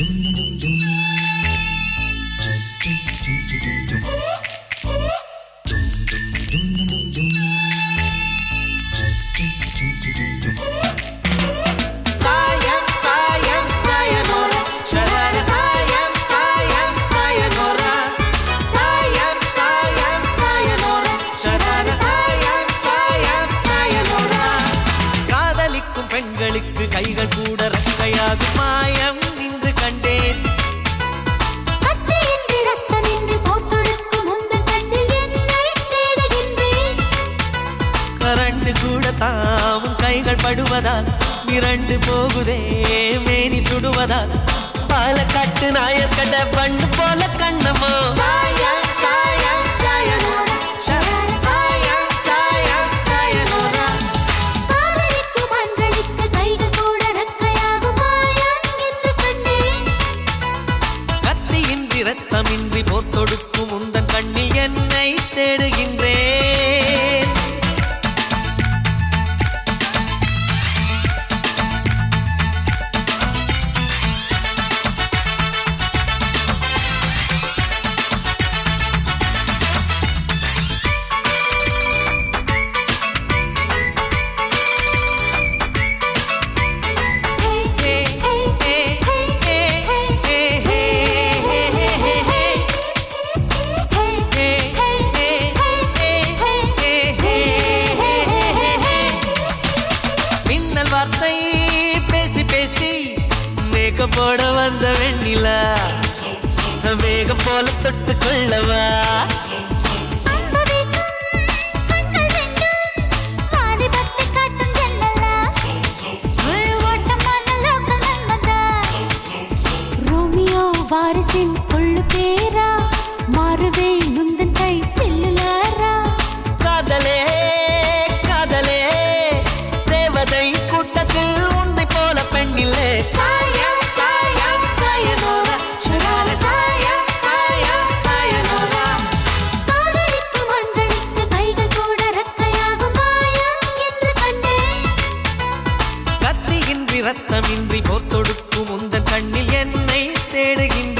둥둥둥 சுடுவதால் மிரண்டு போகுதே. மேனி சுடுவதால் பால கட்டு நாயர் கட்ட பண்ணு போல கண்ணமோ சாயா சாயா சாயனோ ரத்தமின்றி உந்தன் மேக்கப் போட வந்த வெண்ணிலா. வேகம் போல தொட்டு கொள்ளவா. வாரிசின் கொள்ளு பேரா. மாறுவே நுந்தன் கைசா. இரத்தமின்றி போத்தொடுக்கும் உந்தன் கண்ணில் என்னை தேடுகின்ற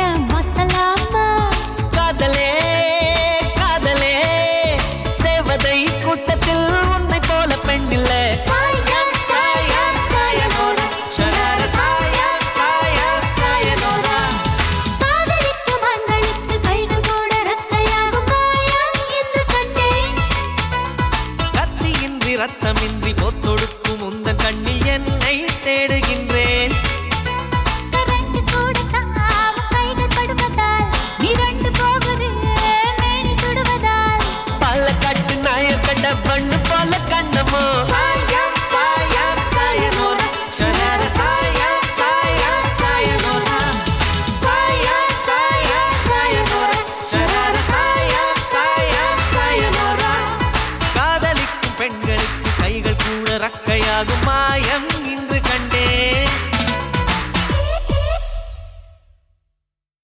ரக்கையாகும் மாயம்